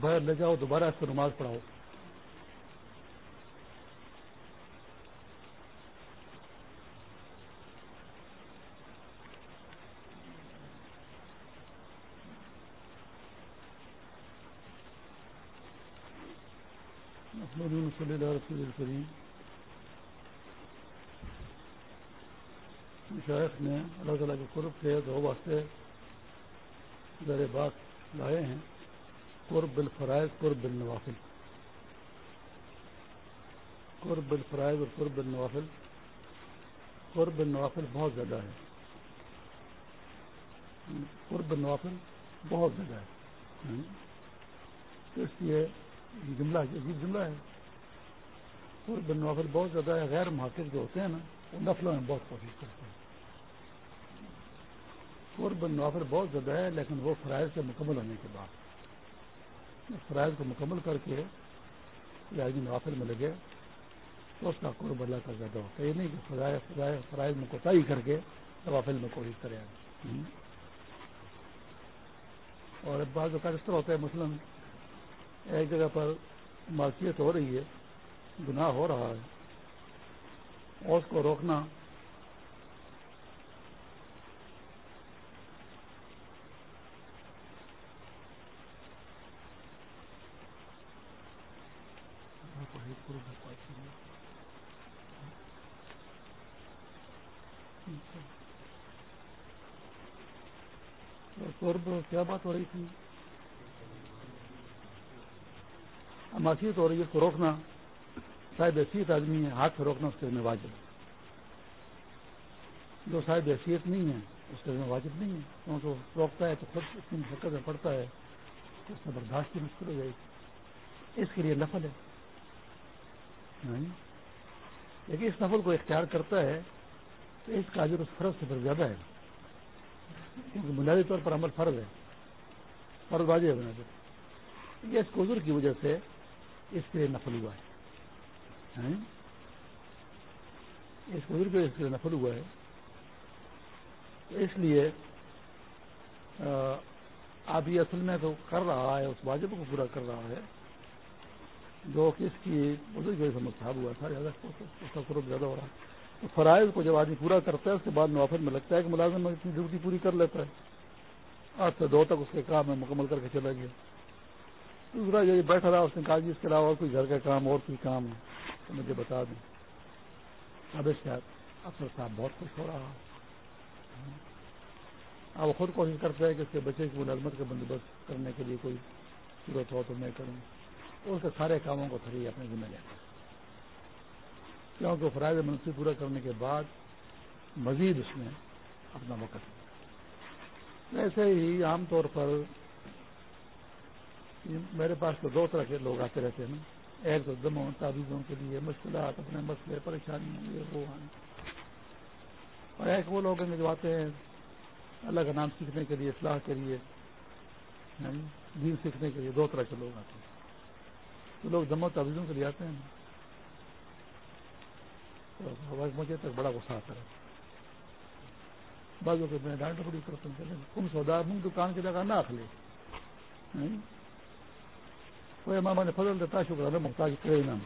باہر لے جاؤ، دوبارہ اس کو نماز پڑھاؤ۔ صلی اللہ رسول الکریم شیخ نے اللہ تعالیٰ کے قرب کے دو واسطے زیر بات لائے ہیں۔ قرب الفرائض، قرب النوافل. قرب الفرائض اور قرب النوافل قرب النوافل بہت زیادہ ہے قرب النوافل بہت زیادہ ہے تو اس لیے جملہ عجیب جملہ ہے۔ قرب النوافل بہت زیادہ ہے غیر محقق جو ہوتے ہیں نا، وہ نفلوں میں بہت کوشش کرتے ہیں۔ قرب النوافل بہت زیادہ ہے لیکن وہ فرائض سے مکمل ہونے کے بعد۔ فرائض کو مکمل کر کے آدمی نوافل میں لگے تو اس کا قرب اللہ کا زیادہ ہوتا ہے۔ یہ نہیں کہ فرائض میں کوتا ہی کر کے نوافل میں کوشش کرے اور بعض اوقات اس طرح ہوتا ہے مثلاً ایک جگہ پر معاشیت ہو رہی ہے گناہ ہو رہا ہے اور اس کو روکنا قرب کیا بات ہو رہی تھی؟ اماسیت ہو رہی ہے اس کو روکنا۔ شاید حیثیت آدمی ہے، ہاتھ سے روکنا، اس کے میں واجب جو شاید حیثیت نہیں ہے، اس کے میں واجب نہیں ہے۔ کیونکہ روکتا ہے تو خود اتنی شکت میں پڑتا ہے، تو اس میں برداشت کی مشکل ہو جائے گی۔ اس کے لیے نفل ہے۔ لیکن اس نفل کو اختیار کرتا ہے تو اس کا جو اس فرض سے بہت زیادہ ہے۔ کیونکہ بنیادی طور پر عمل فرض ہے۔ فرض واضح ہے بنیادی یہ اس کوزر کی وجہ سے اس کے نفل ہوا ہے۔ اس کوزر کی وجہ سے نفل ہوا ہے۔ تو اس لیے اب یہ اصل میں تو کر رہا ہے، اس واجب کو پورا کر رہا ہے۔ جو کہ اس کی بزرگ سے مصحب ہوا تھا، زیادہ اس کا قرب زیادہ ہو رہا ہے۔ تو فرائض کو جب آدمی پورا کرتا ہے، اس کے بعد نوافل میں لگتا ہے کہ ملازم اتنی ڈیوٹی پوری کر لیتا ہے۔ آج سے دو تک اس کے کام میں مکمل کر کے چلا گیا۔ دوسرا یہ بیٹھا رہا، اس نے کہا جی اس کے علاوہ اور کوئی گھر کا کام، اور کوئی کام ہے۔ تو مجھے بتا دیں۔ اب اس کے افسر صاحب بہت خوش ہو رہا۔ اب خود کوشش کرتا ہے کہ اس کے بچے کی ملازمت کا بندوبست کرنے کے لیے کوئی ضرورت ہو تو میں کروں۔ اس کے سارے کاموں کو پھر اپنے ذمہ لیتا کیونکہ فرائض منصوب پورا کرنے کے بعد مزید اس میں اپنا وقت ویسے ہی عام طور پر میرے پاس تو دو طرح کے لوگ آتے رہتے ہیں۔ ایک تو دموں، تعویذوں کے لیے مشکلات، اپنے مسئلے پریشانی یہ وہ اور ایک وہ لوگ ہیں جو آتے ہیں اللہ کا نام سیکھنے کے لیے، اصلاح کے لیے دین سیکھنے کے لیے، دو طرح کے لوگ آتے ہیں۔ تو لوگ دموں تعویذوں کے لیے آتے ہیں۔ مجھے تک بڑا غصہ آتا ہے۔ بازو کے میں ڈانٹ بڑی کرتا ہوں تم سودا منگ دکان کی جگہ نہ اخلے کوئی ماما نے فضل دیتا شکر ہے محتاج کرے نام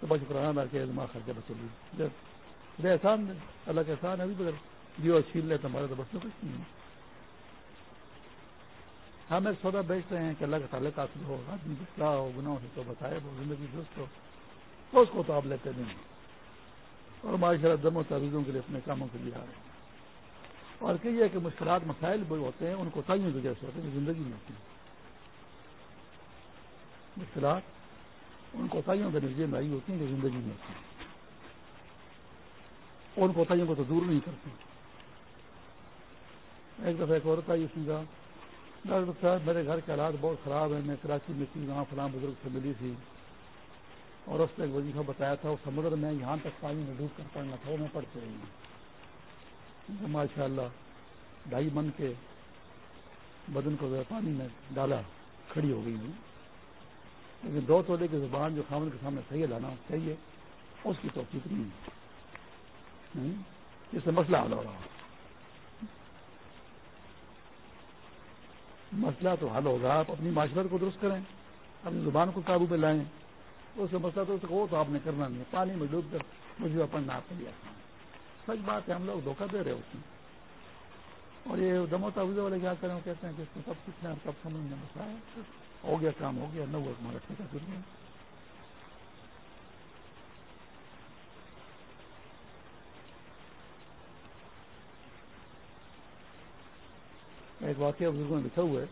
تو بس شکرانہ کے دماغ خرچہ بچے لیے احسان، اللہ کا احسان ابھی بغیر جو چھین لے تو تو بس میں کچھ نہیں ہم ایک سودا بیچتے ہیں کہ اللہ کا تعلق حاصل ہو، آدمی کیا ہو، گناہوں سے تو بتائے وہ زندگی درست ہو۔ اس کو تو آپ لیتے نہیں۔ اور معاشرہ دم و تعویذوں کے لیے اپنے کاموں کے لیے آ رہے ہیں۔ اور کہیے کہ مشکلات، مسائل بھی ہوتے ہیں، ان کو تعین وجہ سے ہوتے ہیں زندگی میں ہوتی ہیں۔ مشکلات ان کو تعین کے نتیجے میں آئی ہوتی ہیں جو زندگی میں ہوتی ہیں۔ ان کو کو تو دور نہیں کرتی ایک دفعہ ایک عورت آئی، اس نے کہا ڈاکٹر صاحب میرے گھر کے حالات بہت خراب ہیں، میں کراچی میں تھی، وہاں فلاں بزرگ سے ملی تھی۔ اور اس نے ایک وظیفہ بتایا تھا اس سمندر میں یہاں تک پانی میں ڈوب کر پڑنا تھا، وہ میں پڑھتے رہی ہوں۔ ماشاء اللہ ڈھائی من کے بدن کو پانی میں ڈالا، کھڑی ہو گئی ہوں۔ لیکن دو تولے کی زبان جو خامن کے سامنے صحیح لانا چاہیے اس کی توفیق نہیں ہے۔ اس سے مسئلہ حل ہو رہا۔ مسئلہ تو حل ہوگا، آپ اپنی معاشرت کو درست کریں، اپنی زبان کو قابو پہ لائیں۔ اس سے مسئلہ تو وہ تو آپ نے کرنا نہیں پانی میں ڈوب کر مجھے پڑھنا آپ لیا سچ بات ہے، ہم لوگ دھوکہ دے رہے اس میں۔ اور یہ دمو تعویذ والے کیا کریں، وہ کہتے ہیں کہ اس کو سب سیکھنا سب سمجھنا مسئلہ ہے ہو گیا کام، ہو گیا نہ وہ ہمارا ٹھیک ہے ایک واقعہ بزرگوں میں لکھا ہوا ہے۔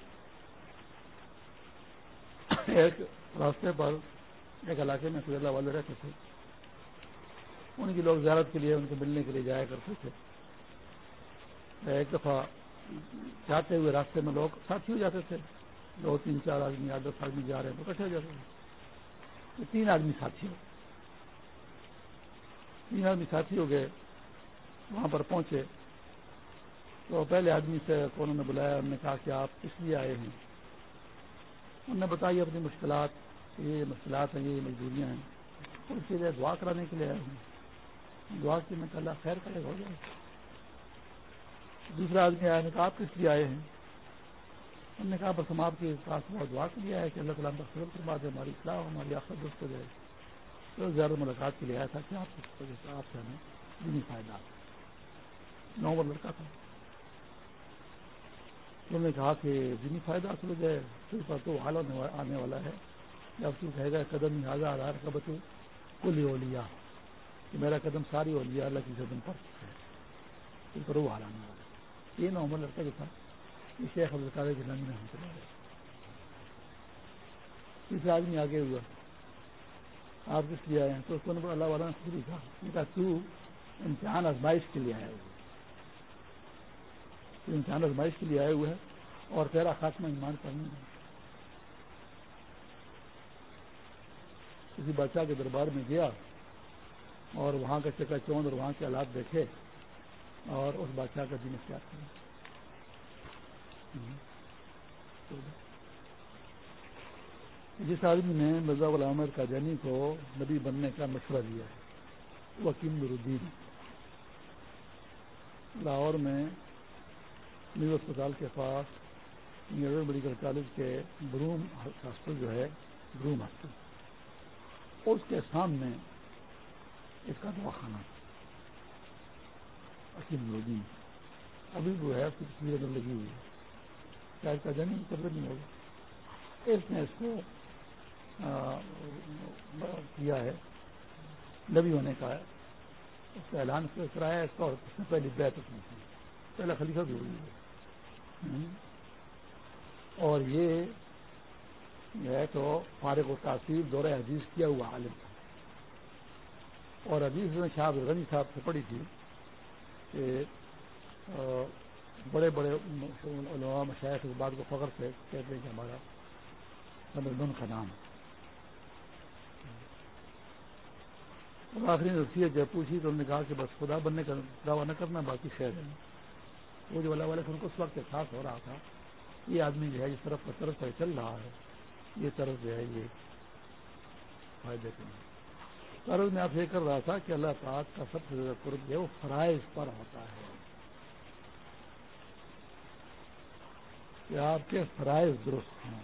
ایک راستے پر ایک علاقے میں اللہ والے رہتے تھے۔ ان کی لوگ زیارت کے لیے، ان کو ملنے کے لیے جایا کرتے تھے۔ ایک دفعہ جاتے ہوئے راستے میں لوگ ساتھی ہو جاتے تھے۔ دو، تین، چار آدمی آٹھ دس آدمی جا رہے ہیں تو کٹھے ہو جاتے تھے۔ تین آدمی ساتھی ہو۔ تین آدمی ساتھی ہو گئے، وہاں پر پہنچے۔ تو پہلے آدمی سے انہوں نے بلایا، انہوں نے کہا کہ آپ کس لیے آئے ہیں؟ انہوں نے بتائی اپنی مشکلات یہ مشکلات ہیں، یہ مجبوریاں ہیں۔ اس کے لیے دعا کرانے کے لیے آئے ہوں دعا کی میں اللہ خیر کرے، ہو جائے۔ دوسرا آدمی آیا نے کہا، آپ کس لیے آئے ہیں؟ انہوں نے کہا، بس ہم آپ کے پاس بہت دعا کے لیے آئے کہ اللہ تعالیٰ کا فضل کروا دے، ہماری اصلاح، ہماری آخر درست ہو جائے۔ تو زیادہ ملاقات کے لیے آیا تھا کہ آپ آپ سے ہمیں دینی فائدہ۔ نو لڑکا تھا۔ انہوں نے کہا کہ دینی فائدہ حاصل ہو جائے پھر پر تو حال آنے والا ہے۔ جب تو کہے گا، قدم ہی آدھار کا بچوں کل اولیا کہ میرا قدم ساری اولیا اللہ کی قدم پر۔ ہے پھر پر وہ حال آنے والا ہے۔ یہ نومر لڑکا جو تھا، یہ شیخ عبد القادر کی نام میں ہم چلا رہے تیسرا آدمی آگے ہوا۔ آپ کس لیے آئے ہیں؟ تو اس کو اللہ والا نے خود کہا۔ کہا، تو امتحان آزمائش کے لیے آیا ہوا۔ امتحان ازمائش کے لیے آئے ہوئے ہیں اور تیرا خاتمہ ایمان پر نہیں ہے کسی بادشاہ کے دربار میں گیا اور وہاں کا چکا چوند اور وہاں کے حالات دیکھے اور اس بادشاہ کا دن اختیار کیا۔ جس آدمی نے مرزا غلام کا جانی کو نبی بننے کا مشورہ دیا ہے، وہ حکیم لاہور میں نیو اسپتال کے پاس نیو میڈیکل کالج کے بروم ہاسپٹل جو ہے، بروم ہاسپٹل۔ اس کے سامنے اس کا دواخانہ۔ حکیم نورالدین ابھی وہ ہے، اس کی تصویر لگی ہوئی ہے۔ کیا اس کا جنم قبر نہیں ہوگا اس نے اس کو کیا ہے، نبی ہونے کا ہے اس کا اعلان کرایا اس کا اور اس نے پہلی بیت اس میں پہلا خلیفہ بھی ہوئی ہے اور یہ جو ہے تو فارغ و تاثیر دورہ حدیث کیا ہوا عالم تھا۔ اور حدیث میں شاہ غنی صاحب سے پڑھی تھی کہ بڑے بڑے علماء مشاعر اس بات کو فخر سے کہتے ہیں کہ ہمارا نمبر کا نام اور آخری نصیحت جب پوچھی تو انہوں نے کہا کہ بس خدا بننے کا دعویٰ نہ کرنا، باقی خیر ہے۔ وہ جو اللہ والے ان کو اس وقت احساس ہو رہا تھا، یہ آدمی جو ہے اس طرف کا طرف پر چل رہا ہے، یہ طرف جو ہے یہ فائدے کے طرف میں آپ یہ کر رہا تھا کہ اللہ پاک کا سب سے زیادہ قرب جو ہے وہ فرائض پر ہوتا ہے۔ کہ آپ کے فرائض درست ہیں۔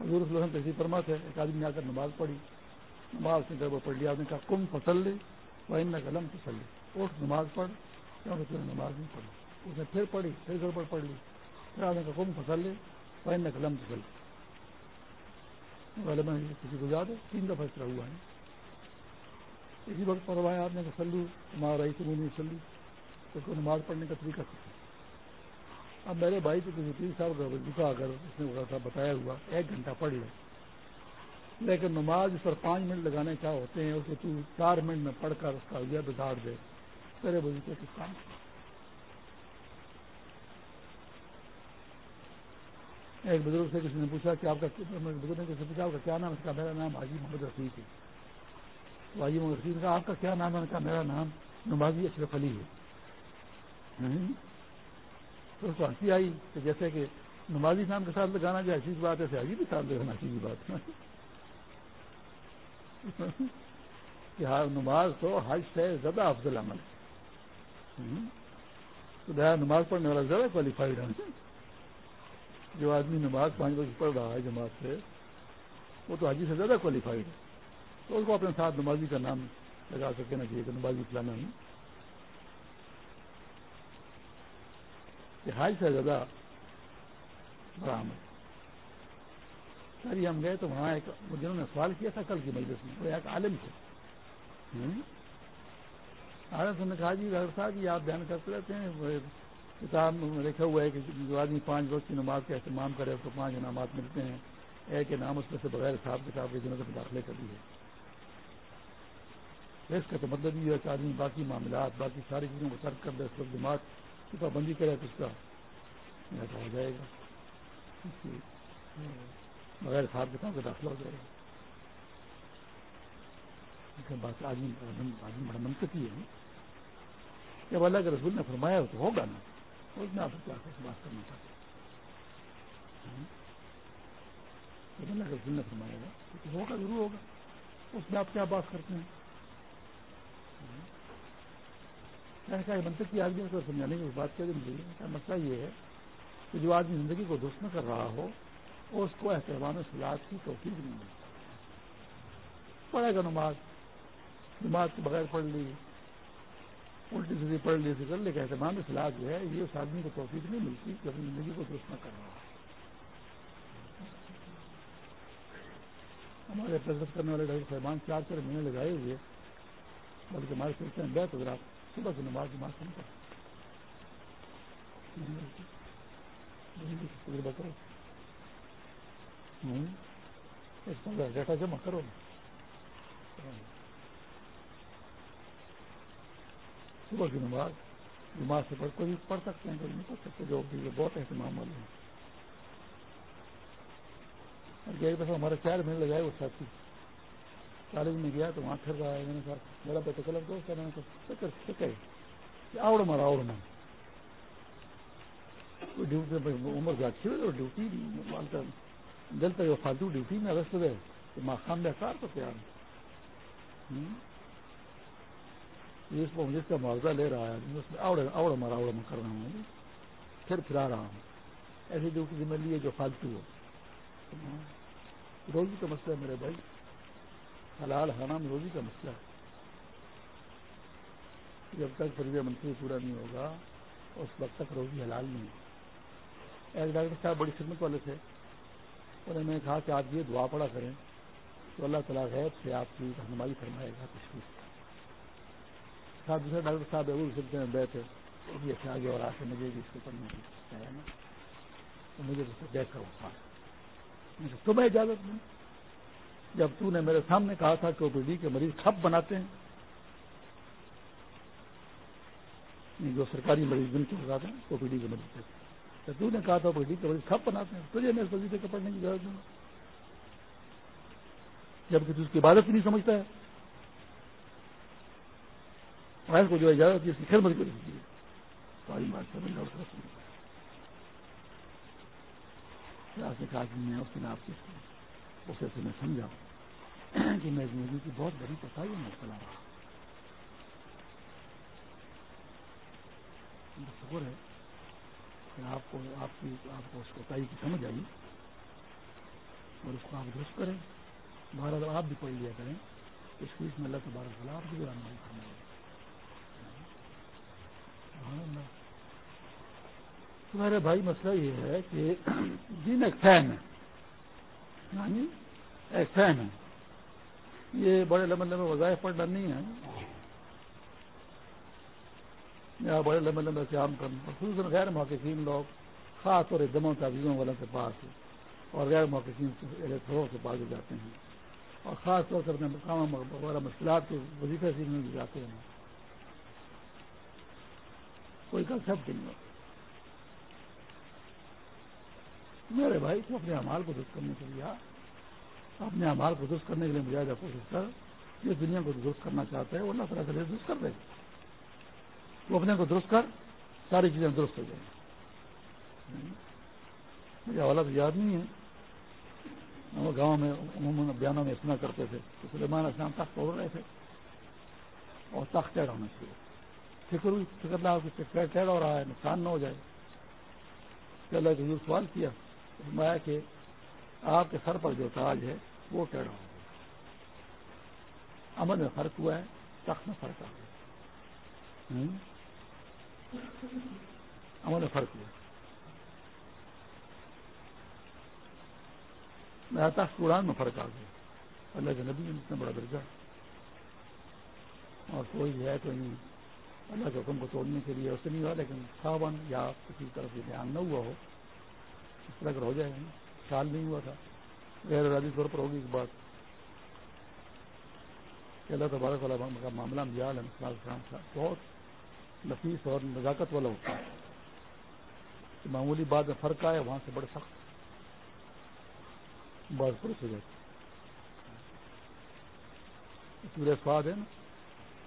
حضور صلی اللہ علیہ وسلم فرما تھے ایک آدمی آ کر نماز پڑھی۔ نماز نے گڑبڑ پڑھ لیا، آپ نے کہا کم فصل لی وہ ان قلم فصل لی اٹھ، نماز پڑھ۔ کیونکہ تم نے نماز نہیں پڑھی؟ اس نے پھر پڑھی، پھر گڑبڑ پڑھ لی۔ پھر آپ نے کہا کم فصل لی وہ ان قلم فصل لی کسی کو یاد ہے، تین دفعہ اس طرح ہوا ہے۔ اسی وقت پڑھوایا آپ نے کہ سلو ہمارا رہی تم نہیں سلی تو کو نماز پڑھنے کا طریقہ سیکھا اب میرے بھائی تو کسی پیر صاحب کا دکھا اگر اس نے بتایا ہوا، ایک گھنٹہ پڑھ لے۔ لیکن نماز اس پر پانچ منٹ لگانے کیا ہوتے ہیں، اس کو تو چار منٹ میں پڑھ کر اس کا یہ بگاڑ دے۔ تیرے بزرگ کس کام ایک بزرگ سے کسی نے پوچھا کہ آپ کا بزرگ نے کسی پوچھا آپ کا کیا نام اس کا میرا نام حاجی محمد رفیق ہے تو حاجی محمد رفیق کا آپ کا کیا نام ہے کا میرا نام نمازی اشرف علی ہے تو اس کو ہنسی آئی کہ جیسے کہ نمازی نام کے ساتھ لگانا جو ایسی بات ہے حاجی بھی ساتھ لگانا چاہیے بات کہ ہاں نماز تو حج سے زیادہ افضل عمل ہے تو نماز پڑھنے والا زیادہ کوالیفائڈ ہے۔ جو آدمی نماز پانچ بجے پڑھ رہا ہے جماعت سے، وہ تو حاجی سے زیادہ کوالیفائڈ ہے۔ تو اس کو اپنے ساتھ نمازی کا نام لگا سکے نا چاہیے کہ نمازی فلانا نہیں کہ حج سے زیادہ بڑا عمل سر ہم گئے تو وہاں ایک جنہوں نے سوال کیا تھا کل کی مجلس میں، وہ ایک عالم تھے۔ عالم نے کہا جی ڈاکٹر صاحب، یہ آپ بیان کرتے رہتے ہیں کتاب میں لکھا ہوا ہے کہ جو آدمی پانچ وقت کی نماز کا اہتمام کرے، اس کو پانچ انعامات ملتے ہیں۔ ایک انعام اس میں سے بغیر صاحب کتاب کے جنہوں نے داخلے کر دی ہے اس کا تو مطلب یہ ہے کہ آدمی باقی معاملات، باقی ساری چیزوں کو ترک کر دے، اس وقت دماغ کی پابندی کرے تو اس کا ہو جائے گا۔ بغیر صاحب کتاب کا داخلہ ہو جائے گا۔ بات آدمی بڑا منطقی ہے جب اللہ کے رسول نے فرمایا تو ہوگا نا اس میں آپ کو بات کرنا چاہتے ہاں؟ جب اللہ کے رسول نے فرمایا گا تو ہوگا، ضرور ہوگا۔ اس میں آپ کیا بات کرتے ہیں؟ ہاں؟ ایسا منطقی آدمی کو سمجھانے کی بات کیا دیں گے مسئلہ یہ ہے کہ جو آدمی زندگی کو درست کر رہا ہو، اس کو احتمام سلاد کی توفیق نہیں ملتی۔ پڑھے گا نماز نماز کے بغیر پڑھ لی، الٹی سیدھی پڑھ لی کر لے کہ اہتمام سلاد جو ہے، یہ اس آدمی کو توفیق نہیں ملتی کہ اپنی زندگی کو درست نہ کر رہا ہمارے پرست کرنے والے ڈاکٹر صاحبان چار چار مہینے لگائے ہوئے، بلکہ ہمارے سلسلے میں بیٹھ اگر آپ صبح کی نماز نماز نہیں پڑھتے بتاؤ ڈیٹا جمع کرو۔ صبح کی نماز نماز سے پڑھ کوئی پڑھ سکتے ہیں کوئی نہیں پڑھ سکتے، جو بھی بہت اہتمام والے ہیں۔ اور ایک دفعہ ہمارے چار مہینے لگائے وہ ساتھی۔ کالج میں گیا تو وہاں پھر رہا ہے، میں نے کہا، میرا بیٹا کلب دوست ہے، میں نے کہا آؤڑ مارا آؤڑ مارا۔ ڈیوٹی عمر جاتی ہوئی ڈیوٹی مانتا دل تک فالتو ڈیوٹی میں رست دے تو ماں خان میں کار تو تیار ہوں۔ جس کو جس کا معاوضہ لے رہا ہے اس میں اوڑ اوڑ مارا اوڑ میں کر رہا ہوں، پھر پھرا رہا ہوں۔ ایسی ڈیوٹی ذمہ لی جو فالتو ہو۔ روزی کا مسئلہ ہے میرے بھائی۔ حلال حرام روزی کا مسئلہ ہے۔ جب تک فرض منصوبہ پورا نہیں ہوگا، اس وقت تک روزی حلال نہیں ہوگی ایک ڈاکٹر صاحب بڑی خدمت والے تھے۔ انہوں نے کہا کہ آپ یہ دعا پڑا کریں تو اللہ تعالیٰ غیب سے آپ کی رہنمائی فرمائے گا، تشریف ساتھ دوسرے ڈاکٹر صاحب وہ سلسلے میں بیٹھے وہ بھی اچھا ایسے آگے اور آ کے مجھے بھی اس کو پڑھنے کی ہے نا تو مجھے اس کو دیکھ کر اٹھا تمہیں اجازت نہیں۔ جب تو نے میرے سامنے کہا تھا کہ او پی ڈی کے مریض کھپ بناتے ہیں۔ جو سرکاری مریض بن کے لگاتے ہیں او پی ڈی کے مریض تو نے کہا تھا او پی ڈی کے مریض کھپ بناتے ہیں۔ تجھے میں اس وزیفے کے پڑھنے کی ضرورت نہیں۔ جبکہ تو اس کی عبادت نہیں سمجھتا ہے۔ اور کو جو اجازت ہے اس کی خدمت کر دیجیے ساری بات سمجھ اور آپ نے کہا کہ میں اس دن آپ کے اسے سے میں سمجھا کہ میں زندگی کی بہت بڑی کوتاہی میں چلا رہا شکر ہے کہ آپ کو آپ کی آپ کو اس کوتاہی کی سمجھ آئی اور اس کو آپ درست کریں بہرحال آپ بھی پڑھ لیا کریں تشخیص میں اللہ تبارک خلاف کی تمہارے بھائی مسئلہ یہ ہے کہ دین ایک فین ہے یعنی ایک فین ہے یہ بڑے لمبے لمبے وظائف پڑھنا نہیں ہے یا بڑے لمبے لمبے قیام کرنا خصوصاً غیر محققین لوگ، خاص طور دموں تعویذوں والوں کے پاس، اور غیر محققین کے پاس جاتے ہیں، اور خاص طور سے اپنے مقام وغیرہ مشکلات کے وظیفے سیکھنے بھی جاتے ہیں۔ کوئی کنسپٹ نہیں ہوتا میرے بھائی، تو اپنے امال کو درست کرنے کے لیے اپنے امال کو درست کرنے کے لیے مجاہدہ کوشش کر۔ جس دنیا کو درست کرنا چاہتے ہیں وہ اللہ تعالیٰ کے لیے درست کر دے۔ گا وہ اپنے کو درست کر، ساری چیزیں درست ہو جائیں۔ گی مجھے حوالہ تو یاد نہیں ہے۔ وہ گاؤں میں، عموماً بیانوں میں سنا کرتے تھے تو سلیمان اسلام تخت توڑ رہے تھے اور تخت ہونا چاہیے فکر ہوئی، فکر لا پیر ٹیڑھ ہو رہا ہے، نقصان نہ ہو جائے۔ اللہ کے سوال کیا، فرمایا کہ آپ کے سر پر جو تاج ہے، وہ ٹیڑھا ہو گیا امن میں فرق ہوا ہے تخت میں فرق آ گیا۔ امن میں فرق ہوا۔ میں تخت اڑان میں فرق آ گیا۔ اللہ کے نبی اتنا بڑا درجہ، اور کوئی ہے تو نہیں۔ اللہ کے حکم کو توڑنے کے لیے اسے نہیں ہوا، لیکن ساون یا کسی طرف سے دھیان نہ ہوا ہو، اس طرح ہو جائے گا خیال نہیں ہوا تھا۔ غیر ارادی طور پر ہوگی ایک بات۔ کہ اللہ تبارک والا کا معاملہ میال السلام تھا، بہت نفیس اور نزاکت والا ہوتا ہے معمولی بات میں فرق آئے وہاں سے بڑے سخت بات پرس ہو جاتی۔ اس میرے سواد ہے نا،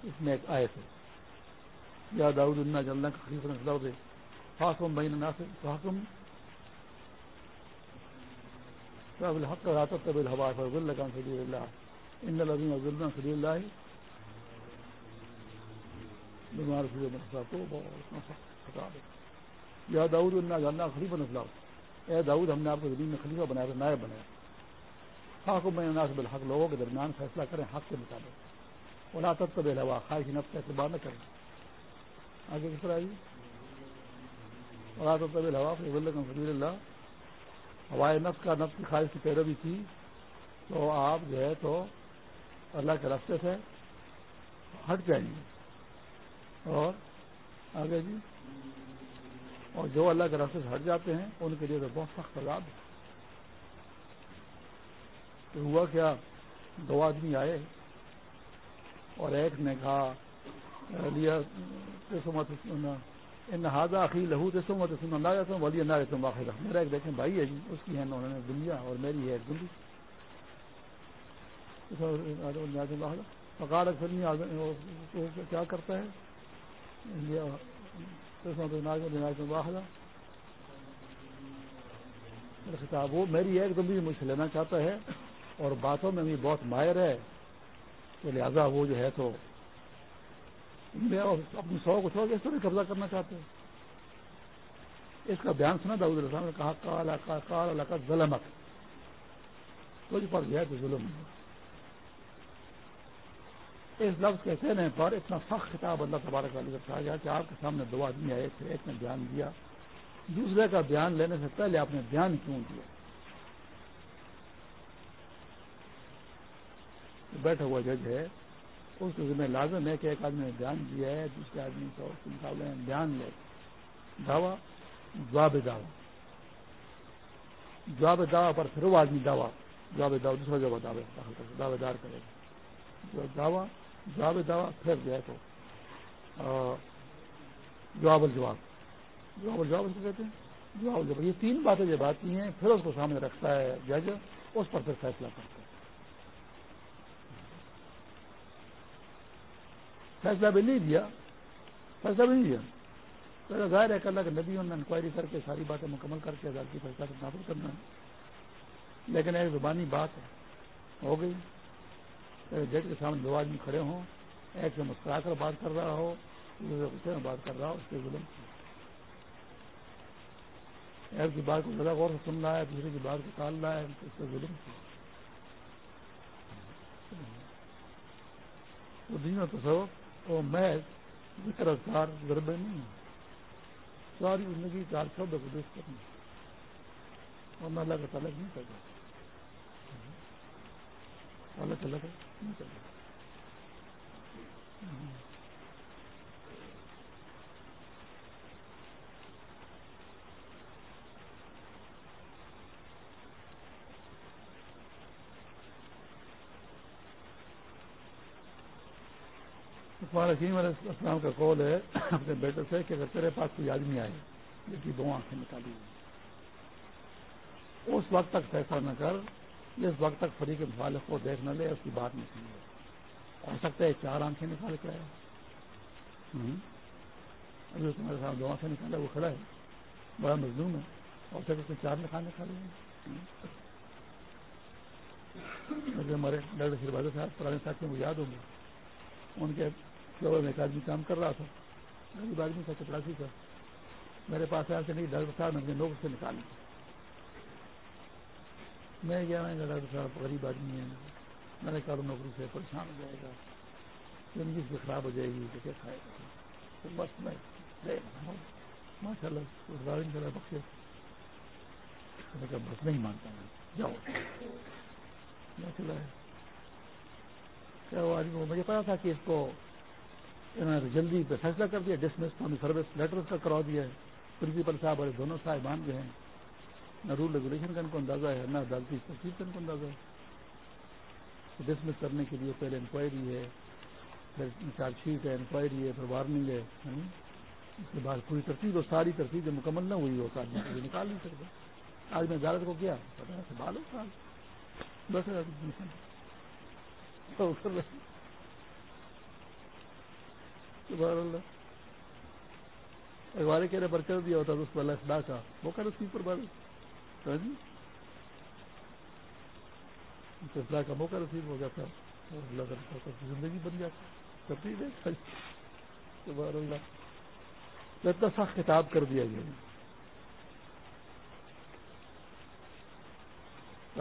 اس میں ایک آئے تھے یا داؤد اللہ جلنا کا خلیف نسل دے خاصم بین ناصر خاصم الحق رات طب الحوا فضل کان صلی اللہ ان العظیم عبد اللہ صلی اللہ بیمار سلی صاحب کو بہت خطا دے یا داؤد اللہ جلنا خلیف نسل اے داؤد، ہم نے آپ کو زمین میں خلیفہ بنایا نائب بنایا. خاصم بین ناصب الحق لوگوں کے درمیان فیصلہ کریں حق کے مطابق. ولا تب الحوا خواہش نفس کا اعتبار نہ کریں. آگے کس طرح آئی۔ اور طبی الحوا فضل اللہ۔ ہوائے نفس کا نفس کی خواہش کی پیروی کی تو آپ جو ہے تو اللہ کے راستے سے ہٹ جائیں گے۔ اور آگے جی۔ اور جو اللہ کے راستے سے ہٹ جاتے ہیں، ان کے لیے تو بہت سخت عذاب ہے۔ تو ہوا کیا؟ دو آدمی آئے۔ اور ایک نے کہا لیا ان ہاضا عقی لہو تو مت سن اللہ جاتا ولی اللہ تم واقع میرا ایک دیکھیں بھائی ہے جی اس کی ہے انہوں نے دنیا اور میری ہے دلی فقار فلمی کیا کرتا ہے؟ خطاب، وہ میری ایک دم بھی مجھ سے لینا چاہتا ہے اور باتوں میں بھی بہت ماہر ہے کہ لہذا وہ جو ہے تو میں اپنی سو کو چھوڑ کے اس طرح قبضہ کرنا چاہتے ہیں۔ اس کا بیان سنا داؤد السلام نے کہا کالا کال اللہ کا ظلمت تجھ پر گیا تو ظلم۔ اس لفظ کے کہنے پر اتنا سخت خطاب اللہ تبارک والی کہا گیا کہ آپ کے سامنے دو آدمی آئے تھے، ایک نے بیان دیا، دوسرے کا بیان لینے سے پہلے آپ نے بیان کیوں دیا بیٹھا ہوا جج ہے۔ اس کے ذمہ لازم ہے کہ ایک آدمی نے بیان دیا ہے، دوسرے آدمی کو اس کے مقابلے میں بیان لے؟ دعوی، جواب دعوی۔ جواب دعوی پر پھر وہ آدمی دعوی، جواب دعوی، دوسرا جواب دعوے داخل کر دعوے دار کرے گا۔ دعوی، جواب دعوی، پھر جو ہے تو جواب الجواب۔ جواب الجواب اس کو کہتے ہیں؟ جواب الجواب۔ یہ تین باتیں جب آتی ہیں، پھر اس کو سامنے رکھتا ہے جج، اس پر پھر فیصلہ کرتا ہے۔ فیصلہ بھی نہیں دیا، فیصلہ بھی نہیں دیا۔ پہلے ظاہر ہے کہ اللہ کے نبی نے انکوائری کر کے ساری باتیں مکمل کر کے عدالتی فیصلہ کو نافذ کرنا ہے۔ لیکن ایک زبانی بات ہے، ہو گئی۔ جج کے سامنے دو آدمی کھڑے ہوں، ایک سے مسکرا کر بات کر رہا ہو، دوسرے غصے میں بات کر رہا ہو، اس کے ظلم۔ ایک کی بات کو زیادہ غور سے سن رہا ہے، دوسرے کی بات کو ٹال رہا ہے، اس کے ظلم۔ وہ دینوں تو وہ میں ذکر اذکار گربے نہیں ہوں۔ ساری زندگی چار شبد کو دیکھ اور میں اللہ کا تعلق نہیں کرتا اللہ تعلق نہیں کرتا حکیم علیہ السلام کا قول ہے اپنے بیٹے سے کہ اگر تیرے پاس کوئی آدمی آئے جس کی دو آنکھیں نکالی اس وقت تک فیصلہ نہ کر جس وقت تک فریق مخالف کو دیکھ نہ لے، اس کی بات نہیں سنی۔ ہو سکتا ہے چار آنکھیں نکال کے آئے۔ ابھی تمہارے ساتھ دو آنکھیں نکالا وہ کھڑا ہے۔ بڑا مزدور ہے۔ اور پھر اس نے چار نکالنے کھا لیں ہمارے ڈاکٹر شرباد صاحب، پرانے ساتھیوں کو یاد ہوں گے۔ ان کے میں ایک آدمی کام کر رہا تھا۔ غریب آدمی تھا چپراسی کا میرے پاس آیا کہ نہیں ڈاکٹر صاحب نے اپنے لوگ سے نکالی میں گیا، میں ڈاکٹر صاحب، غریب آدمی ہے میں نے کہا نوکری سے پریشان ہو جائے گا۔ زندگی سے خراب ہو جائے گی، تو کیا کھائے گا؟ تو بس میں ماشاء اللہ بخشے۔ میں کہا بس نہیں مانتا میں جاؤ۔ میں چلا ہے وہ آدمی مجھے پتا تھا کہ اس کو انہوں نے جلدی پہ فیصلہ کر دیا ڈسمس تو سروس لیٹر کا کروا دیا ہے۔ پرنسپل صاحب اور دونوں صاحب مان گئے ہیں، نہ رول ریگولیشن کا ان کو اندازہ ہے، نہ عدالتی تفصیل کا ان کو اندازہ ہے۔ ڈسمس کرنے کے لیے پہلے انکوائری ہے، پھر چارج شیٹ ہے انکوائری ہے، پھر وارننگ ہے۔ اس کے بعد پوری ترتیب اور ساری ترتیب جو مکمل نہ ہوئی ہوتا آدمی نکال نہیں سکتا۔ آج میں عدالت کو کیا؟ پتا ہے بالو سال دس ہزار اخبار کہہ رہے پر کر دیا ہوتا تو اس کو ہاں جی؟ اللہ اخلاق کا وہ کر اسی پر بات جی؟ اخلاق کا موقع رسیب ہو جاتا اور اللہ کا زندگی بن جاتی کرتی ہے؟ ہاں جی۔ سبحان اللہ۔ اتنا سخت خطاب کر دیا گیا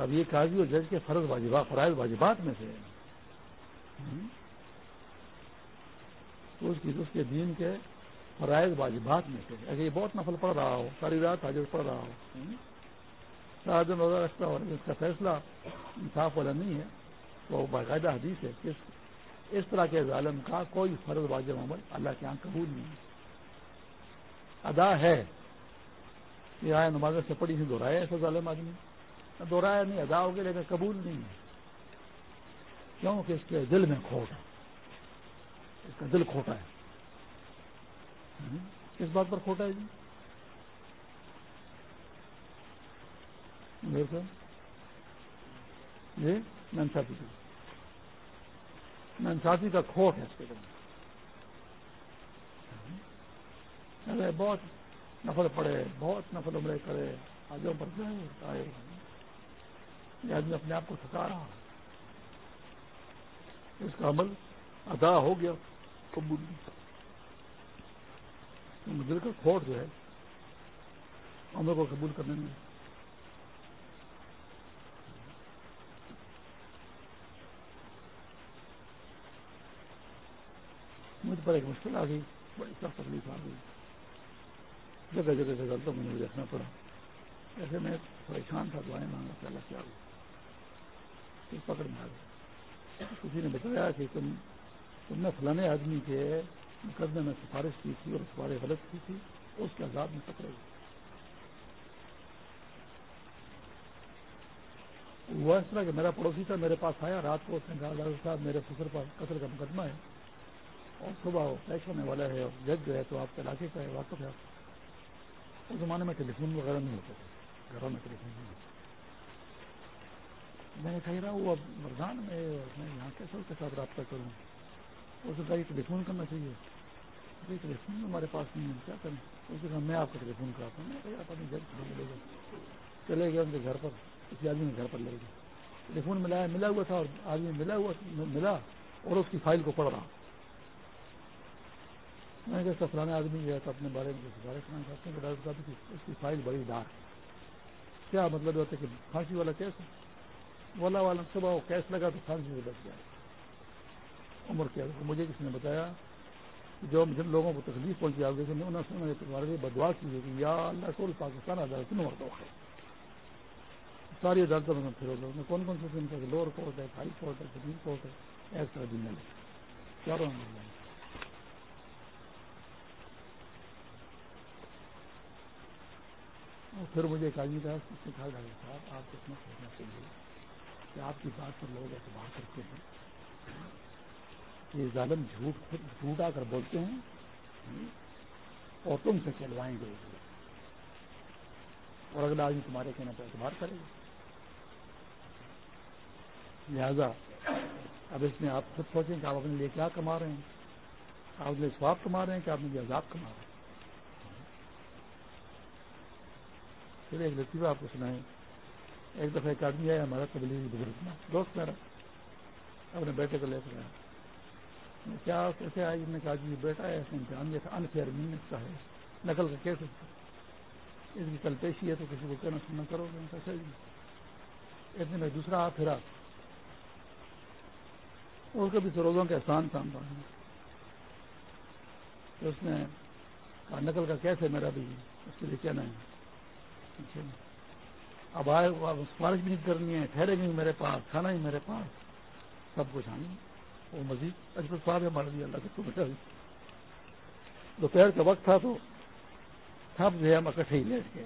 اب یہ قاضی اور جج کے فرض واجبات، فرائض واجبات میں سے۔ ہاں جی۔ تو اس کی اس کے دین کے فرائض واجبات میں سے اگر یہ بہت نفل پڑھ رہا ہو، ساری رات حاضر پڑھ رہا ہو سارا دن روزہ رکھتا ہو اس کا فیصلہ انصاف والا نہیں ہے، تو باقاعدہ حدیث ہے کہ اس طرح کے ظالم کا کوئی فرض واجب عمل اللہ کے یہاں قبول نہیں ہے۔ ادا ہے۔ یہ آئے نماز سے پڑی سے دوہرایا ایسا ظالم آدمی۔ دوہرایا نہیں، ادا ہو گیا لیکن قبول نہیں ہے۔ کیوں؟ کہ اس کے دل میں کھوٹ ہے۔ اس کا دل کھوٹا ہے۔ کس بات پر کھوٹا ہے جی۔ جی ننساتی کا ننساتی کا کھوٹ ہے اس کے دل میں۔ بہت نفل پڑے، بہت نفل عمرے کرے، آجوں پر جائے یہ آدمی اپنے آپ کو تھکا رہا اس کا عمل ادا ہو گیا۔ قبول دل کا کھوٹ جو ہے عمر کو قبول کرنے میں۔ مجھ پر ایک مشکل آ گئی، بڑی سخت تکلیف آ گئی۔ جگہ جگہ سے غلطوں میں مجھے رکھنا پڑا۔ ایسے میں پریشان تھا، دعائیں مانگا کہ اللہ کیا ہوا پکڑ میں آ گئی۔ کسی نے بتایا کہ تم تم نے فلانے آدمی کے مقدمے میں سفارش کی تھی اور سفارش غلط کی تھی، اس کے عذاب میں پکڑے گئے۔ وہ اس طرح کہ میرا پڑوسی تھا، میرے پاس آیا، رات کو اس نے کہا ڈاکٹر صاحب، میرے فصل پر قتل کا مقدمہ ہے اور صبح وہ پیش ہونے والا ہے اور جج جو ہے تو آپ کے علاقے کا ہے، واقف ہے اس زمانے میں ٹیلی فون وغیرہ نہیں ہوتے تھے، گھروں میں ٹیلی فون نہیں ہوتے میں نے کہہ رہا وہ اب مردان میں میں یہاں کیسے اس کے ساتھ رابطہ کروں؟ اس نے کہا ٹیلی فون کرنا چاہیے۔ ٹیلی فون ہمارے پاس نہیں ہے، کیا کریں؟ اس نے کہا میں آپ کو ٹیلی فون کراتا ہوں۔ میں اپنے جج ملے گا چلے گئے ان کے گھر پر، کسی آدمی کے گھر پر لے گئے۔ ٹیلی فون ملایا ملا ہوا تھا اور آدمی ملا ہوا ملا اور اس کی فائل کو پڑھ رہا۔ میں نے کہا فلانا آدمی جو ہے تو اپنے بارے میں سفارش کرنا چاہتے ہیں کہ ڈاکٹر صاحب کی اس کی فائل بڑی ڈارک کیا مطلب ہوتا ہے کہ پھانسی والا کیس ہے؟ والا والا صبح وہ کیس لگا تو پھانسی سے بچ گیا۔ عمر کیا مجھے کسی نے بتایا جو جن لوگوں کو تکلیف پہنچی آپ دیکھیں انہوں نے تمہارے لیے بدوا کی ہے کہ یا اللہ ٹول پاکستان عدالت میں مرد ہے ساری عدالتوں میں پھر ہوگا کون کون سے دن کا لوور کورٹ ہے ہائی کورٹ ہے سپریم کورٹ ہے، ایک طرح میں چاروں پھر مجھے ایک آدمی کا سکھا ڈاکٹر صاحب، آپ کو اتنا سوچنا چاہیے کہ آپ کی بات پر لوگ اعتبار کرتے ہیں۔ یہ ظالم جھوٹ جھوٹ آ کر بولتے ہیں، اور تم سے چلوائیں گے۔ اور اگلا آدمی تمہارے کہنے پر اعتبار کرے گا۔ لہذا، اب اس میں آپ خود سوچیں کہ آپ اپنے لیے کیا کما رہے ہیں۔ آپ نے سواب کما رہے ہیں کہ آپ نے عذاب کما رہے ہیں۔ پھر ایک لطیفہ آپ کو سنائیں۔ ایک دفعہ ایک آدمی آیا، ہمارا تبلیغی بزرگ دوست میرا اپنے بیٹے کو لے کر آیا۔ کیا کیسے آئی نے کہا جی بیٹا ہے امتحان یہ انفیئر منت کا ہے۔ نقل کا کیسے اس کی کل پیشی ہے تو کسی کو کہنا سننا کرو گے کیسے جی اتنے میں دوسرا ہاتھ پھرا اور کبھی سروزوں کے احسان کام تھا اس نے کہا، نقل کا کیسے میرا بھی؟ اس کے لیے کہنا ہے۔ اب آئے سفارش بھی نہیں کرنی ہے، ٹھہرے بھی میرے پاس، کھانا ہی میرے پاس۔ سب کچھ آنی وہ مزید، اجمل صاحب ہے ہمارے لیے اللہ کے بچا دوپہر کا وقت تھا تو سب جو ہے ہم اکٹھے ہی لیٹ گئے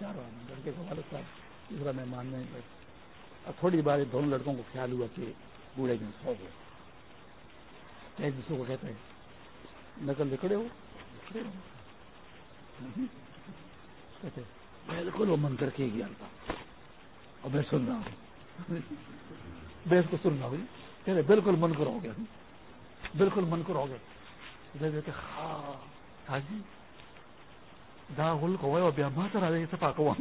چاروں لڑکے کو والد صاحب تیسرا مہمان نہیں بیٹھے اب تھوڑی بار دونوں لڑکوں کو خیال ہوا کہ بوڑھے دن سو گئے۔ ایک دوسرے کو کہتے ہیں، نقل لکڑے ہو؟ کہتے بالکل وہ من کر کے گیا تھا اور میں سن رہا ہوں۔ میں اس کو سن رہا ہوں۔ کہتے بالکل من کر ہو گیا بالکل من کر ہو گیا دیتے ہاں جی۔ دا ہل کو ہوئے ماتر آ جائے سپا کو۔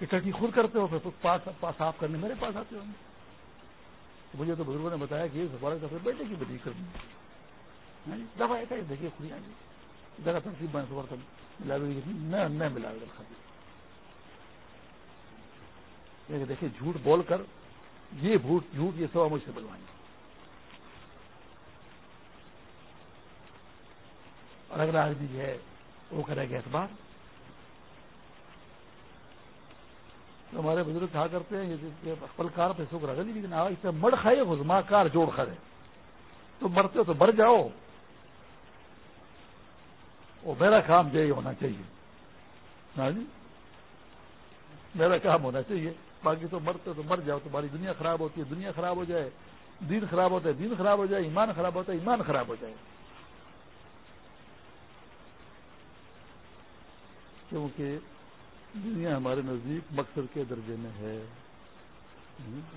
ٹٹی خود کرتے ہو پھر پاس صاف کرنے میرے پاس آتے ہوں مجھے تو بزرگوں نے بتایا کہ یہ سفارت کا بیٹے کی بدی کرنی۔ ہاں جی، دفعہ دیکھیے خود آ ہاں جی جگہ ترتیب میں سفر کروں نہ ملا۔ لیکن دیکھیے جھوٹ بول کر یہ جھوٹ جھوٹ یہ سوا مجھ سے بلوائیں۔ اور اگلا آدمی جو ہے، وہ کرے گا اعتبار۔ تو ہمارے بزرگ کہا کرتے ہیں، یہ کار پہ سوکھ رہا لیکن اس سے مڑ کھائے خزما کار جوڑ کھڑے۔ تو مرتے ہو تو مر جاؤ۔ وہ میرا کام یہی ہونا چاہیے۔ ہاں جی؟ میرا کام ہونا چاہیے۔ باقی تو مرتے تو مر جاؤ، تمہاری دنیا خراب ہوتی ہے، دنیا خراب ہو جائے، دین خراب ہوتا ہے، دین خراب ہو جائے، ایمان خراب ہوتا ہے، ایمان خراب ہو جائے۔ کیونکہ دنیا ہمارے نزدیک مقصد کے درجے میں ہے۔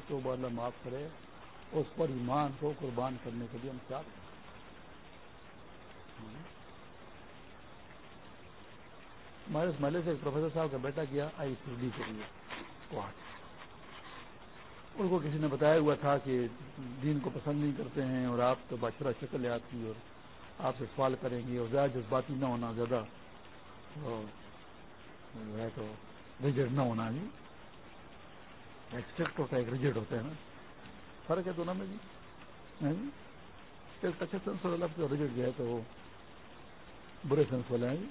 تو بالا معاف کرے، اس پر ایمان کو قربان کرنے کے لیے ہم چاہتے ہیں ہمارے اس محلے سے ایک پروفیسر صاحب کا بیٹا گیا آئی سی ڈی کے لیے۔ ان کو کسی نے بتایا ہوا تھا کہ دین کو پسند نہیں کرتے ہیں اور آپ تو بادشاہ شکل ہے آپ کی اور آپ سے سوال کریں گے اور زیادہ جذباتی نہ ہونا، زیادہ ہے تو ریجڈ نہ ہونا جی۔ ایک ہوتا ہے، ایک ریجڈ ہوتا ہے نا۔ فرق ہے دونوں میں جی۔ اچھا سینس والا ریجڈ جو ہے تو برے سینس والے ہیں جی۔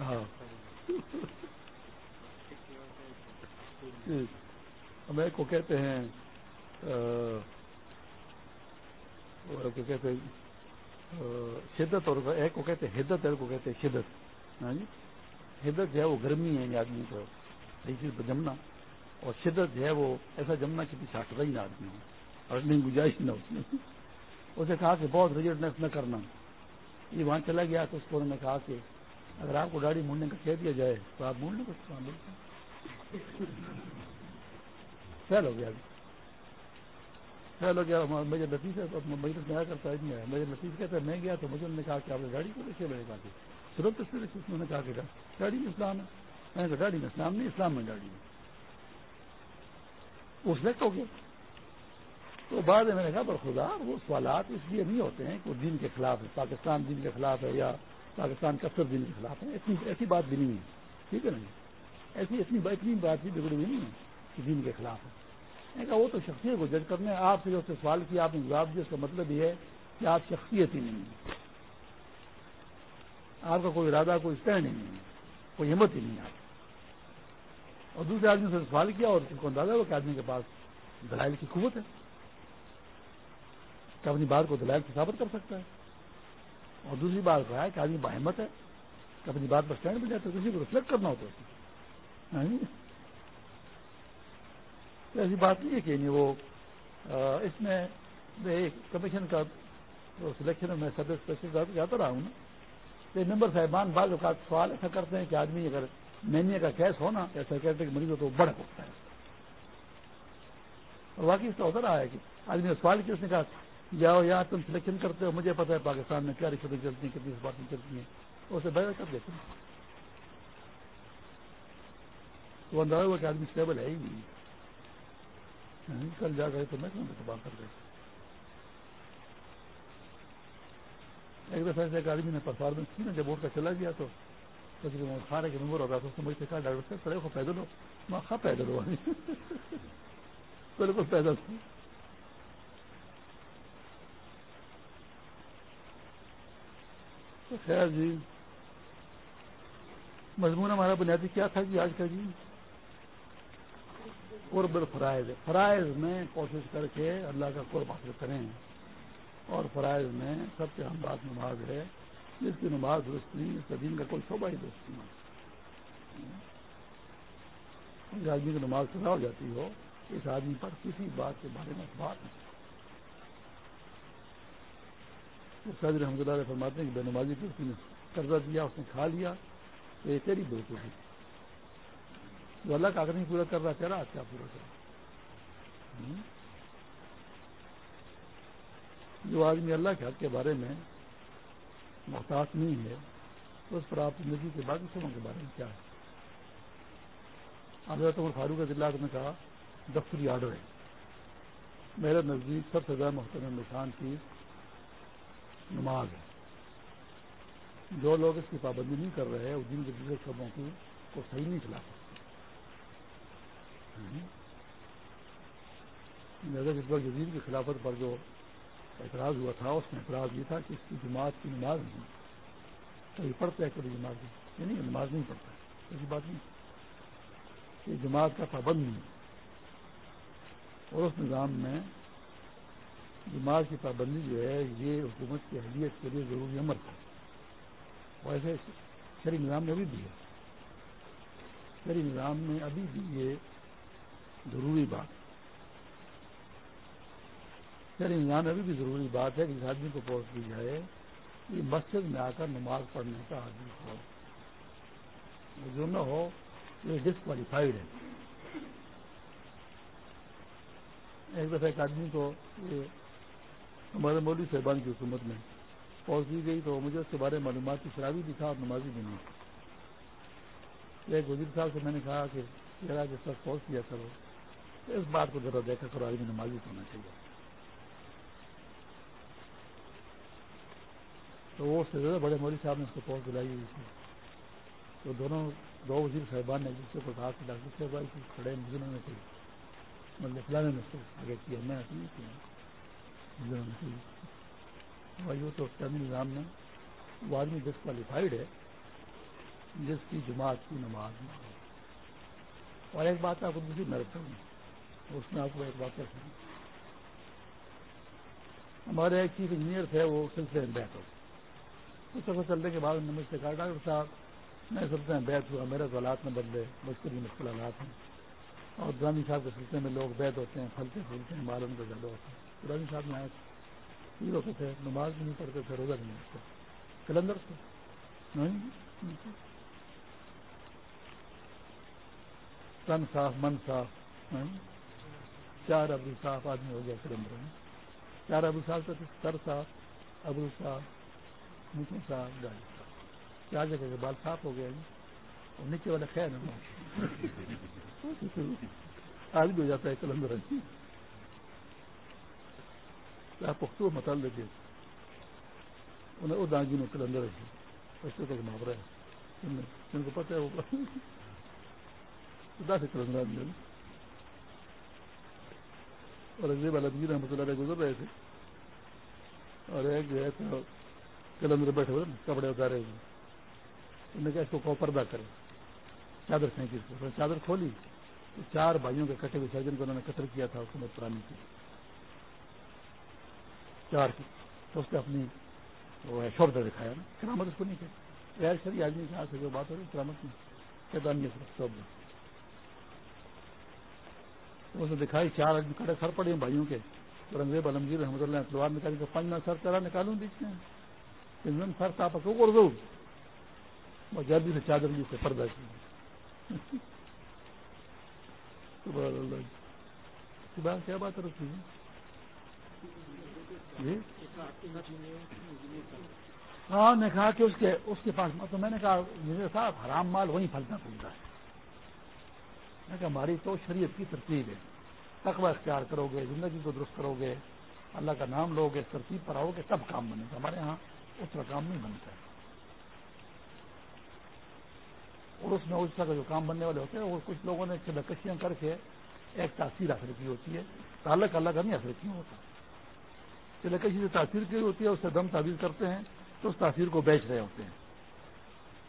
ہاں۔ ہمیں کو کہتے ہیں کہتے ہیں شدت، اور ایک کو کہتے ہیں ہدت ایک کو کہتے ہیں شدت۔ ہاں جی؟ ہدت جو ہے وہ گرمی ہے یعنی آدمی کو چیز جمنا۔ اور شدت جو ہے وہ ایسا جمنا کہ پیچھے رہی نہ آدمی ہو اور نہیں گنجائش نہ اس میں اسے کہا کہ بہت ریجڈنیس نہ کرنا۔ یہ وہاں چلا گیا تو اس کو انہوں نے کہا کہ اگر آپ کو گاڑی مڑنے کا کہہ دیا جائے تو آپ مڑنے کو فیل ہو گیا فیل ہو گیا۔ میجر لطیف ہے، تو میجر میں آیا کرتا نہیں ہے میجر لطیف کہتا ہے، میں گیا تو مجھے انہوں نے کہا کہ آپ نے گاڑی کو دیکھے میں نے کہا کہ صرف اس انہوں نے کہا کہ گاڑی میں اسلام ہے۔ میں نے کہا گاڑی میں اسلام نہیں، اسلام میں گاڑی ہے وہ سلیکٹ ہو گیا۔ تو بعد میں نے کہا، پر خدا، وہ سوالات اس لیے نہیں ہوتے ہیں کہ وہ دین کے خلاف ہے، پاکستان دین کے خلاف ہے یا پاکستان کا سب دین کے خلاف ہے۔ ایسی ایسی بات بھی نہیں ہے۔ ٹھیک ہے نا جی؟ ایسی اتنی اتنی بات بھی بگڑی ہوئی نہیں ہے کہ دین کے خلاف ہے کہا وہ تو شخصیت کو جج کرنے آپ سے جو سوال کیا، آپ نے جواب دیا، اس کا مطلب یہ ہے کہ آپ شخصیت ہی نہیں ہے آپ کا کوئی ارادہ، کوئی اسٹینڈ ہی نہیں ہے۔ کوئی ہمت ہی نہیں ہے آپ اور دوسرے آدمی سے سوال کیا اور اس کو اندازہ ہوا کہ آدمی کے پاس دلائل کی قوت ہے۔ کہ اپنی بات کو دلائل سے ثابت کر سکتا ہے۔ اور دوسری بات کہا ہے کہ آدمی باہمت ہے کہ اپنی بات پر اسٹینڈ بھی جاتا ہے کسی کو ریفلیکٹ کرنا ہوتا ہے۔ یعنی ایسی بات نہیں ہے کہ نہیں، وہ اس میں ایک کمیشن کا سلیکشن میں سب اسپیشل جاتا رہا ہوں نا۔ تو ممبر صاحبان بعض اوقات سوال ایسا کرتے ہیں کہ آدمی اگر مینیا کا کیس ہونا یا سیکرٹری کے مریض ہو تو وہ بڑا ہوتا ہے۔ اور واقعی اس کا ہوتا رہا ہے کہ آدمی نے سوال کیا، اس نے کہا جاؤ یہاں تم سلیکشن کرتے ہو، مجھے پتا ہے پاکستان میں کیا رشوتیں چلتی ہیں، کتنی باتیں چلتی ہیں۔ اسے بہتر کر دیتے ہیں۔ اندازہ ہوا کہ آدمی اسٹیبل ہے ہی نہیں۔ ہاں، کل جا گئے تو میں کہاں کر گئے ایک دفعہ ایسے ایک آدمی نے پرفارمنس کی نا جب ووٹ کا چلا گیا تو کھانے کے نمبر ہو رہا تھا اس نے مجھ سے کہا، ڈاکٹر صاحب سڑے کو پیدل ہو۔ میں کھا پیدل ہوا۔ بالکل پیدل۔ تو خیر جی۔ مضمون ہمارا بنیادی کیا تھا جی آج کا جی؟ قرب فرائض فرائض میں کوشش کر کے اللہ کا قرب حاصل کریں اور فرائض میں سب سے اہم بات نماز ہے۔ جس کی نماز درست نہیں، اس کا دین کا کوئی شعبہ ہی درست نہیں۔ آدمی کی نماز سزا ہو جاتی ہو، اس آدمی پر کسی بات کے بارے میں بات نہیں سید رحمد اللہ فرماتے ہیں کہ بے نمازی کو اس نے قرضہ دیا، اس نے کھا لیا، تو یہ تیری بالکل جو اللہ کا نہیں پورا کر رہا تیرا کیا پورا کر جو آدمی اللہ کے حق کے بارے میں محتاط نہیں ہے اس پر آپ زندگی کے باقی سبوں کے بارے میں کیا ہے؟ حضرت عمر فاروق ضلع نے کہا، دفتری آرڈر ہے۔ میرے نزدیک سب سے زیادہ محترم نشان کی نماز ہے۔ جو لوگ اس کی پابندی نہیں کر رہے ہیں جن کے دوسرے شبوں کی کو صحیح نہیں چلا سکتے۔ جس وقت جزیر کی خلافت پر جو اعتراض ہوا تھا، اس میں اعتراض یہ تھا کہ اس کی جماعت کی نماز نہیں کبھی پڑھتا ہے کبھی جماعت کی یعنی نماز نہیں پڑھتا ایسی بات نہیں کہ جماعت کا پابند نہیں اور اس نظام میں جماعت کی پابندی جو ہے، یہ حکومت کی اہلیت کے لیے ضروری عمل ہے ویسے شہری نظام میں ابھی بھی ہے۔ شہری نظام میں ابھی بھی یہ ضروری بات۔ شہری نظام میں ابھی بھی ضروری بات ہے کہ جس آدمی کو پہنچ دی جائے کہ مسجد میں آ کر نماز پڑھنے کا آدمی ہو۔ جو نہ ہو، یہ ڈسکوالیفائڈ ہے۔ ایک دفعہ ایک آدمی کو یہ ہمارے مولوی صاحبان کی حکومت میں پہنچ دی گئی تو مجھے اس کے بارے میں معلومات کی شرابی بھی تھا اور نمازی بھی نہیں ایک وزیر صاحب سے میں نے کہا کہ ذرا جس وقت پہنچ کیا کرو، اس بات کو ذرا دیکھا کرو، آدمی نمازی ہونا چاہیے۔ تو وہ سے زیادہ بڑے مولوی صاحب نے اس کو پہنچ دلائی ہوئی تھی۔ تو دونوں، دو وزیر صاحبان نے جس کو کہا کہ ڈاکٹر صاحب آئی تھی کھڑے مجھے نے کوئی مطلب نے اس کو آگے کیا، میں نہیں کیا۔ بھائی وہ تو اسلامی نظام میں وہ آدمی ڈسکوالیفائڈ ہے، جس کی جماعت کی نماز نہ ہو اور ایک بات آپ کو میں رکھتا ہوں اس میں آپ کو ایک بات رکھوں ہمارے ایک چیف انجینئر تھے، وہ سلسلے میں بیٹھ ہو اس وقت چلنے کے بعد انہوں نے مجھ سے کہا، ڈاکٹر صاحب، میں سلسلے میں بیٹھ ہوا میرے حالات میں بدلے، مشکل مشکل حالات ہیں۔ اور درانی صاحب کے سلسلے میں لوگ بیت ہوتے ہیں، پھلتے پھولتے ہیں، معلوم کا زیادہ ہوتے ہیں درانی صاحب میں آئے تھے پیر ہوتے تھے، نماز بھی نہیں پڑھتے تھے، روزہ بھی نہیں رکھتے۔ کلندر سے نہیں؟ تن صاف، من صاف۔ چار ابو صاف آدمی ہو گیا کلندر میں۔ چار ابو صاف تو سر صاف، ابو صاف نیچے صاف گاڑی صاف۔ چار جگہ کے بال صاف ہو گیا اور نیچے والے خیر آدمی ہو جاتا ہے کلندر۔ پختو متال دیکھیے انہیں وہ دانگی میں کلندر ہے ایسے تک محاورہ ہے ان کو پتہ ہے وہ خدا سے کرم اور عزیب علمگیر رحمۃ اللہ گزر رہے تھے اور ایک جو ہے تو کلندر بیٹھے ہوئے کپڑے اتارے ہوئے انہوں نے کہا اس کو کو پردہ کرے چادر پھینکی اس کو چادر کھولی تو چار بھائیوں کے کٹے ہوئے سرجن کو انہوں نے قتل کیا تھا حکومت پرانی کی چار کی تو اس نے اپنی وہ ہے شوردہ دکھایا نا، کرامت اس کو نہیں کہ غیر شری آدمی کے ہاتھ سے جو بات ہو رہی کرامت نہیں۔ کہتا نہیں صرف اس نے دکھائی، چار آدمی کھڑے، سر پڑے بھائیوں کے۔ رنگیب عالمگیر جی، رحمۃ اللہ تلوار نکالی تو پانچ سر چلا نکالوں بیچ میں۔ سر تاپ کو کر دو وہ جلدی سے چادر جی سے پردہ کی بات کیا بات رکھی جی جی؟ ہاں نے کہا کہ اس کے اس کے پاس، تو میں نے کہا میرے صاحب حرام مال وہیں پھلتا پھولتا ہے۔ میں کہا، ہماری تو شریعت کی ترتیب ہے۔ تقوی اختیار کرو گے زندگی کو درست کرو گے اللہ کا نام لو گے ترتیب پر آؤ گے تب کام بنے گا۔ ہمارے ہاں اس کا کام نہیں بنتا ہے۔ اور اس میں اس طرح کا جو کام بننے والے ہوتے ہیں، وہ کچھ لوگوں نے چلکشیاں کر کے ایک تاثیر حاصل کی ہوتی ہے۔ تعلق اللہ کا نہیں حاصل کیا ہوتا۔ چلکشی سے تاثیر کی ہوتی ہے، اس سے دم تعبیر کرتے ہیں تو اس تاثیر کو بیچ رہے ہوتے ہیں۔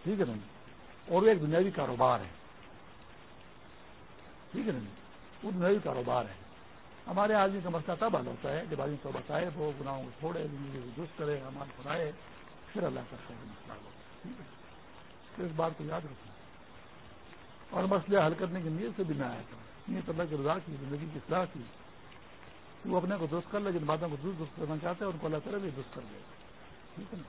ٹھیک ہے نا جی؟ اور وہ ایک دنیاوی کاروبار ہے۔ ٹھیک ہے نا جی؟ وہ دنیاوی کاروبار ہے۔ ہمارے آدمی کا مسئلہ تب حل ہوتا ہے جب آدمی تو بتائے وہ گناہوں کو چھوڑے، زندگی کو درست کرے ہمارے بنائے، پھر اللہ کرتا ہے۔ مسئلہ ٹھیک ہے جی؟ اس بات کو یاد رکھیں اور مسئلے حل کرنے کی نیت سے بھی نہ آیا تھا۔ نیت اللہ کی رضا کی، زندگی کی اصلاح کی۔ وہ اپنے کو درست کر لے جن باتوں کو درست درست کرنا چاہتے ہیں، ان کو اللہ تعالیٰ بھی درست کر دے۔ ٹھیک ہے نا؟